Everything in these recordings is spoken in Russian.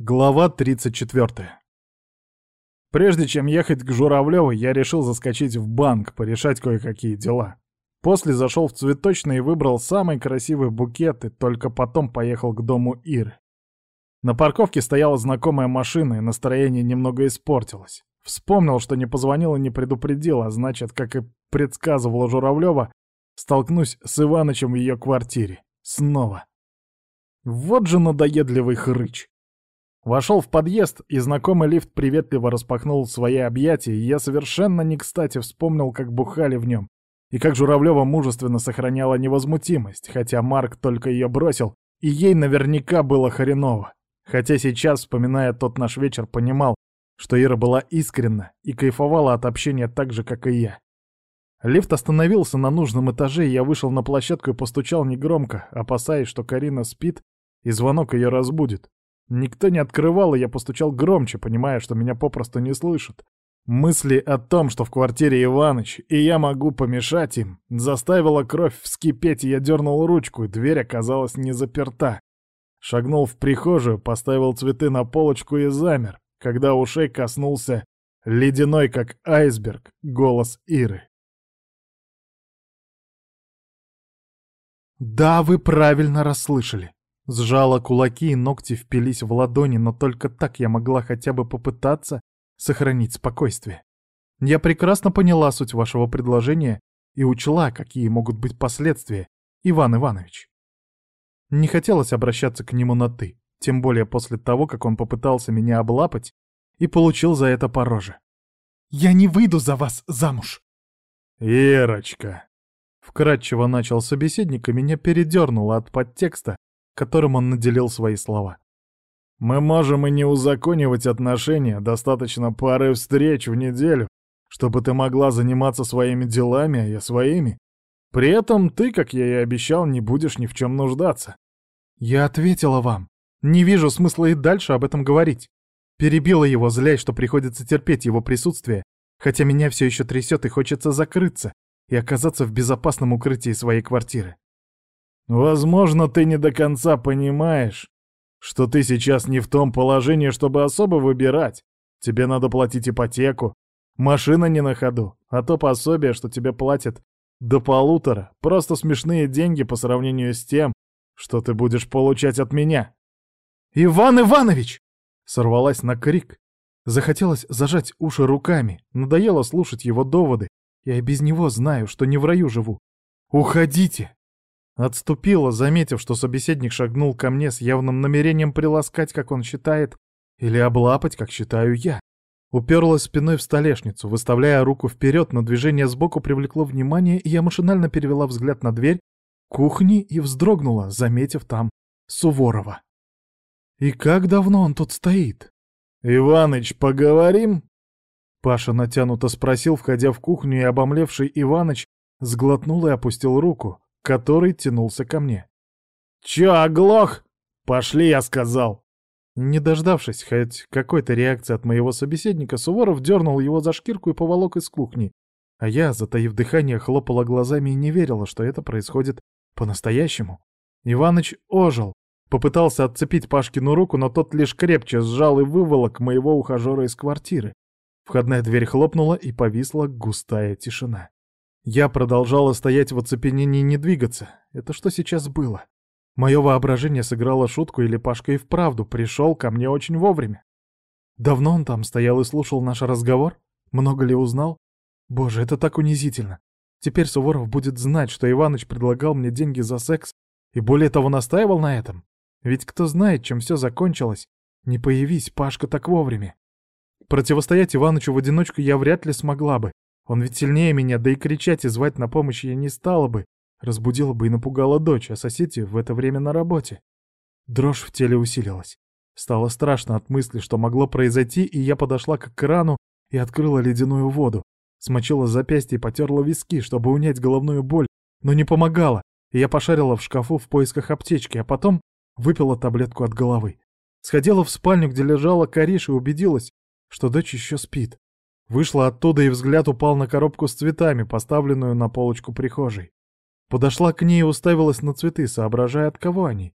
Глава 34. Прежде чем ехать к Журавлеву, я решил заскочить в банк, порешать кое-какие дела. После зашел в цветочный и выбрал самый красивый букет, и только потом поехал к дому Иры. На парковке стояла знакомая машина, и настроение немного испортилось. Вспомнил, что не позвонил и не предупредил, а значит, как и предсказывала Журавлева, столкнусь с Иванычем в ее квартире. Снова. Вот же надоедливый хрыч. Вошел в подъезд, и знакомый лифт приветливо распахнул свои объятия, и я совершенно не кстати вспомнил, как бухали в нем, и как Журавлева мужественно сохраняла невозмутимость, хотя Марк только ее бросил, и ей наверняка было хреново. Хотя сейчас, вспоминая тот наш вечер, понимал, что Ира была искренна и кайфовала от общения так же, как и я. Лифт остановился на нужном этаже, и я вышел на площадку и постучал негромко, опасаясь, что Карина спит, и звонок ее разбудит. Никто не открывал, и я постучал громче, понимая, что меня попросту не слышат. Мысли о том, что в квартире Иваныч, и я могу помешать им, заставила кровь вскипеть, и я дернул ручку, и дверь оказалась не заперта. Шагнул в прихожую, поставил цветы на полочку и замер, когда ушей коснулся ледяной, как айсберг, голос Иры. «Да, вы правильно расслышали. Сжала кулаки, и ногти впились в ладони, но только так я могла хотя бы попытаться сохранить спокойствие. Я прекрасно поняла суть вашего предложения и учла, какие могут быть последствия, Иван Иванович. Не хотелось обращаться к нему на «ты», тем более после того, как он попытался меня облапать и получил за это по роже. «Я не выйду за вас замуж!» «Ирочка!» Вкратчиво начал собеседник, и меня передернуло от подтекста, которым он наделил свои слова. «Мы можем и не узаконивать отношения, достаточно пары встреч в неделю, чтобы ты могла заниматься своими делами, а я своими. При этом ты, как я и обещал, не будешь ни в чем нуждаться». «Я ответила вам. Не вижу смысла и дальше об этом говорить. Перебила его, злясь, что приходится терпеть его присутствие, хотя меня все еще трясет и хочется закрыться и оказаться в безопасном укрытии своей квартиры. Возможно, ты не до конца понимаешь, что ты сейчас не в том положении, чтобы особо выбирать. Тебе надо платить ипотеку, машина не на ходу, а то пособие, что тебе платят до полутора, просто смешные деньги по сравнению с тем, что ты будешь получать от меня. «Иван Иванович!» Сорвалась на крик. Захотелось зажать уши руками, надоело слушать его доводы. Я и без него знаю, что не в раю живу. «Уходите! Отступила, заметив, что собеседник шагнул ко мне с явным намерением приласкать, как он считает, или облапать, как считаю я. Уперлась спиной в столешницу, выставляя руку вперед, но движение сбоку привлекло внимание, и я машинально перевела взгляд на дверь кухни и вздрогнула, заметив там Суворова. И как давно он тут стоит? «Иваныч, поговорим?» Паша натянуто спросил, входя в кухню, и обомлевший Иваныч сглотнул и опустил руку, который тянулся ко мне. «Чё, оглох? Пошли, я сказал!» Не дождавшись хоть какой-то реакции от моего собеседника, Суворов дернул его за шкирку и поволок из кухни, а я, затаив дыхание, хлопала глазами и не верила, что это происходит по-настоящему. Иваныч ожил, попытался отцепить Пашкину руку, но тот лишь крепче сжал и выволок моего ухажера из квартиры. Входная дверь хлопнула, и повисла густая тишина. Я продолжала стоять в оцепенении и не двигаться. Это что сейчас было? Мое воображение сыграло шутку, или Пашка и вправду пришел ко мне очень вовремя. Давно он там стоял и слушал наш разговор? Много ли узнал? Боже, это так унизительно. Теперь Суворов будет знать, что Иваныч предлагал мне деньги за секс и более того настаивал на этом. Ведь кто знает, чем все закончилось. Не появись, Пашка, так вовремя. Противостоять Иванычу в одиночку я вряд ли смогла бы, он ведь сильнее меня, да и кричать и звать на помощь я не стала бы. Разбудила бы и напугала дочь, а соседи в это время на работе. Дрожь в теле усилилась. Стало страшно от мысли, что могло произойти, и я подошла к крану и открыла ледяную воду. Смочила запястье и потерла виски, чтобы унять головную боль, но не помогала, я пошарила в шкафу в поисках аптечки, а потом выпила таблетку от головы. Сходила в спальню, где лежала Кариш, и убедилась, что дочь еще спит. Вышла оттуда, и взгляд упал на коробку с цветами, поставленную на полочку прихожей. Подошла к ней и уставилась на цветы, соображая, от кого они.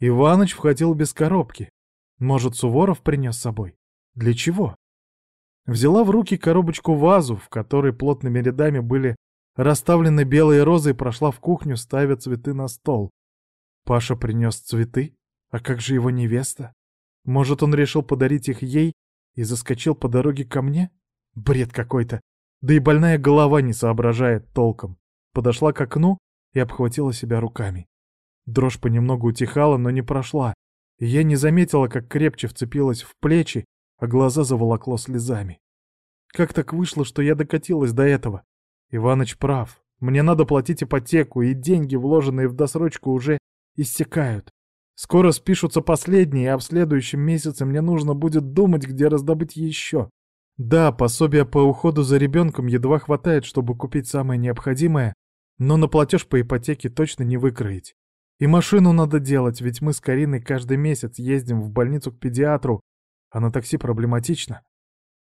Иваныч входил без коробки. Может, Суворов принес с собой? Для чего? Взяла в руки коробочку-вазу, в которой плотными рядами были расставлены белые розы, и прошла в кухню, ставя цветы на стол. Паша принес цветы? А как же его невеста? Может, он решил подарить их ей и заскочил по дороге ко мне? Бред какой-то. Да и больная голова не соображает толком. Подошла к окну и обхватила себя руками. Дрожь понемногу утихала, но не прошла, я не заметила, как крепче вцепилась в плечи, а глаза заволокло слезами. Как так вышло, что я докатилась до этого? Иваныч прав. Мне надо платить ипотеку, и деньги, вложенные в досрочку, уже иссякают. Скоро спишутся последние, а в следующем месяце мне нужно будет думать, где раздобыть еще. Да, пособия по уходу за ребенком едва хватает, чтобы купить самое необходимое, но на платеж по ипотеке точно не выкроить. И машину надо делать, ведь мы с Кариной каждый месяц ездим в больницу к педиатру, а на такси проблематично.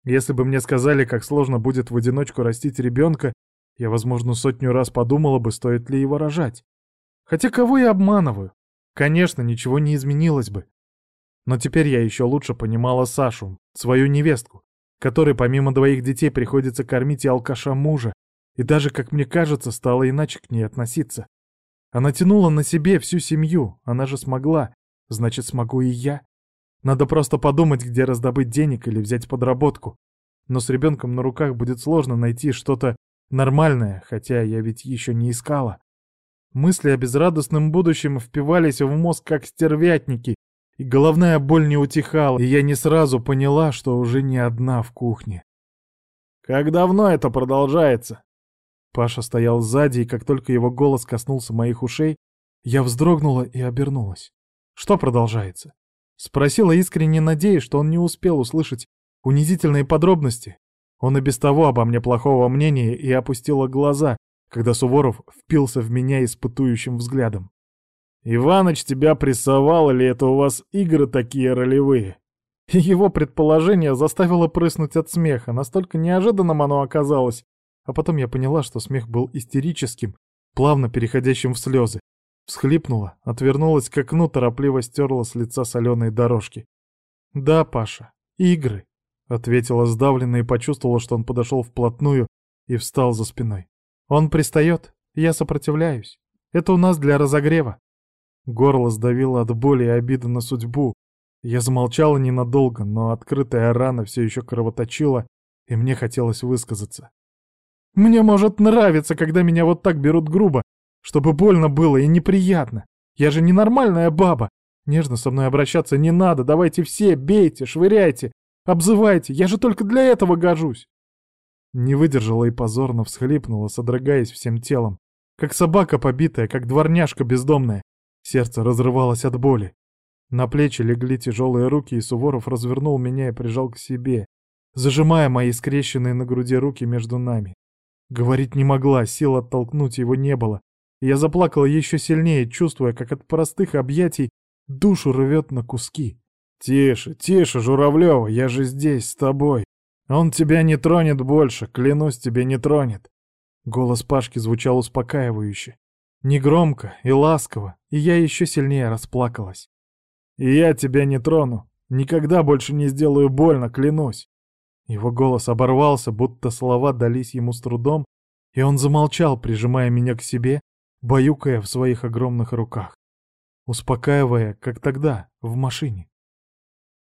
Если бы мне сказали, как сложно будет в одиночку растить ребенка, я, возможно, сотню раз подумала бы, стоит ли его рожать. Хотя кого я обманываю? Конечно, ничего не изменилось бы. Но теперь я еще лучше понимала Сашу, свою невестку, которой помимо двоих детей приходится кормить и алкаша мужа, и даже, как мне кажется, стала иначе к ней относиться. Она тянула на себе всю семью, она же смогла, значит, смогу и я. Надо просто подумать, где раздобыть денег или взять подработку. Но с ребенком на руках будет сложно найти что-то нормальное, хотя я ведь еще не искала. Мысли о безрадостном будущем впивались в мозг как стервятники, и головная боль не утихала, и я не сразу поняла, что уже не одна в кухне. «Как давно это продолжается?» Паша стоял сзади, и как только его голос коснулся моих ушей, я вздрогнула и обернулась. «Что продолжается?» Спросила искренне надеясь, что он не успел услышать унизительные подробности. Он и без того обо мне плохого мнения и опустила глаза, когда Суворов впился в меня испытующим взглядом. «Иваныч тебя прессовал, или это у вас игры такие ролевые?» Его предположение заставило прыснуть от смеха, настолько неожиданным оно оказалось, а потом я поняла, что смех был истерическим, плавно переходящим в слезы. Всхлипнула, отвернулась к окну, торопливо стерла с лица соленые дорожки. «Да, Паша, игры», — ответила сдавленно и почувствовала, что он подошел вплотную и встал за спиной. «Он пристает, я сопротивляюсь. Это у нас для разогрева». Горло сдавило от боли и обиды на судьбу. Я замолчала ненадолго, но открытая рана все еще кровоточила, и мне хотелось высказаться. Мне может нравиться, когда меня вот так берут грубо, чтобы больно было и неприятно. Я же ненормальная баба. Нежно со мной обращаться не надо, давайте все, бейте, швыряйте, обзывайте, я же только для этого гожусь. Не выдержала и позорно всхлипнула, содрогаясь всем телом. Как собака побитая, как дворняжка бездомная. Сердце разрывалось от боли. На плечи легли тяжелые руки, и Суворов развернул меня и прижал к себе, зажимая мои скрещенные на груди руки между нами. Говорить не могла, сил оттолкнуть его не было. я заплакала еще сильнее, чувствуя, как от простых объятий душу рвет на куски. «Тише, тише, Журавлева, я же здесь, с тобой. Он тебя не тронет больше, клянусь, тебе не тронет». Голос Пашки звучал успокаивающе. Негромко и ласково, и я еще сильнее расплакалась. «И я тебя не трону. Никогда больше не сделаю больно, клянусь. Его голос оборвался, будто слова дались ему с трудом, и он замолчал, прижимая меня к себе, баюкая в своих огромных руках, успокаивая, как тогда, в машине.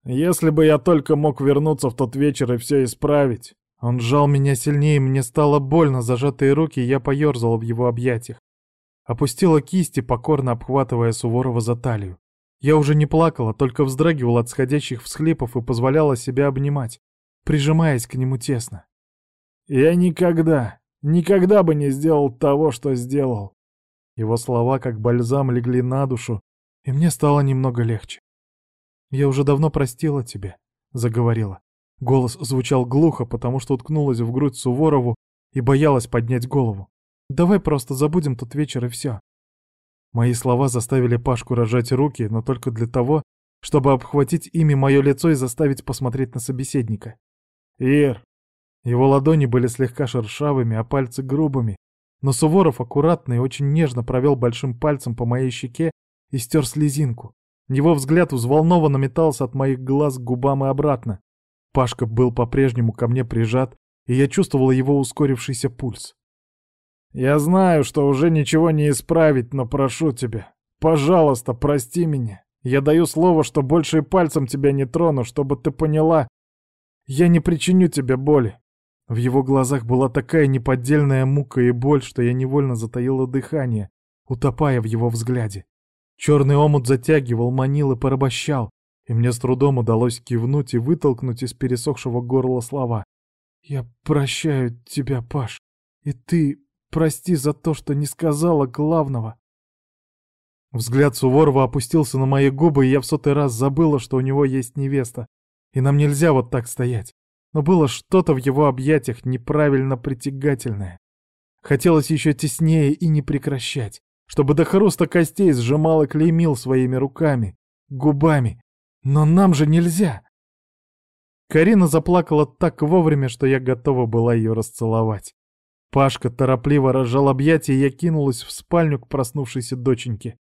«Если бы я только мог вернуться в тот вечер и все исправить!» Он сжал меня сильнее, мне стало больно, зажатые руки, я поерзала в его объятиях. Опустила кисти, покорно обхватывая Суворова за талию. Я уже не плакала, только вздрагивала от сходящих всхлипов и позволяла себя обнимать, прижимаясь к нему тесно. «Я никогда, никогда бы не сделал того, что сделал!» Его слова как бальзам легли на душу, и мне стало немного легче. «Я уже давно простила тебя», — заговорила. Голос звучал глухо, потому что уткнулась в грудь Суворову и боялась поднять голову. «Давай просто забудем тот вечер и все». Мои слова заставили Пашку рожать руки, но только для того, чтобы обхватить ими мое лицо и заставить посмотреть на собеседника. «Ир!» Его ладони были слегка шершавыми, а пальцы грубыми, но Суворов аккуратно и очень нежно провел большим пальцем по моей щеке и стер слезинку. Его взгляд взволнованно метался от моих глаз к губам и обратно. Пашка был по-прежнему ко мне прижат, и я чувствовал его ускорившийся пульс. «Я знаю, что уже ничего не исправить, но прошу тебя, пожалуйста, прости меня. Я даю слово, что больше и пальцем тебя не трону, чтобы ты поняла. Я не причиню тебе боли». В его глазах была такая неподдельная мука и боль, что я невольно затаила дыхание, утопая в его взгляде. Черный омут затягивал, манил и порабощал, и мне с трудом удалось кивнуть и вытолкнуть из пересохшего горла слова. «Я прощаю тебя, Паш, и ты прости за то, что не сказала главного». Взгляд Суворова опустился на мои губы, и я в сотый раз забыла, что у него есть невеста, и нам нельзя вот так стоять. Но было что-то в его объятиях неправильно притягательное. Хотелось еще теснее и не прекращать, чтобы до хруста костей сжимал и клеймил своими руками, губами. Но нам же нельзя. Карина заплакала так вовремя, что я готова была ее расцеловать. Пашка торопливо разжал объятия, и я кинулась в спальню к проснувшейся доченьке.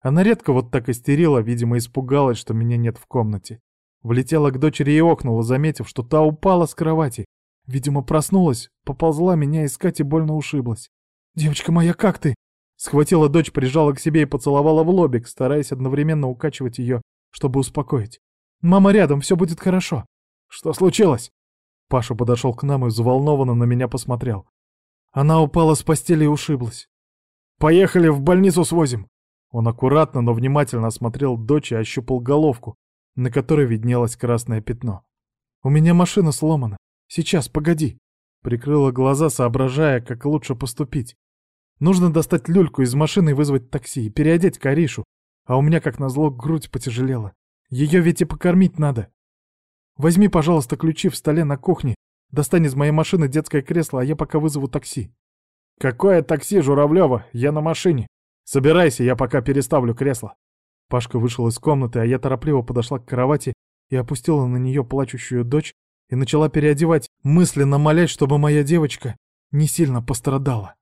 Она редко вот так истерила, видимо, испугалась, что меня нет в комнате. Влетела к дочери и охнула, заметив, что та упала с кровати. Видимо, проснулась, поползла меня искать и больно ушиблась. «Девочка моя, как ты?» Схватила дочь, прижала к себе и поцеловала в лобик, стараясь одновременно укачивать ее, чтобы успокоить. «Мама рядом, все будет хорошо». «Что случилось?» Паша подошел к нам и взволнованно на меня посмотрел. Она упала с постели и ушиблась. «Поехали, в больницу свозим!» Он аккуратно, но внимательно осмотрел дочь и ощупал головку, на которой виднелось красное пятно. «У меня машина сломана. Сейчас, погоди!» Прикрыла глаза, соображая, как лучше поступить. Нужно достать люльку из машины и вызвать такси, и переодеть Каришу. А у меня, как назло, грудь потяжелела. Ее ведь и покормить надо. Возьми, пожалуйста, ключи в столе на кухне. Достань из моей машины детское кресло, а я пока вызову такси. Какое такси, Журавлева? Я на машине. Собирайся, я пока переставлю кресло. Пашка вышел из комнаты, а я торопливо подошла к кровати и опустила на нее плачущую дочь и начала переодевать, мысленно молясь, чтобы моя девочка не сильно пострадала.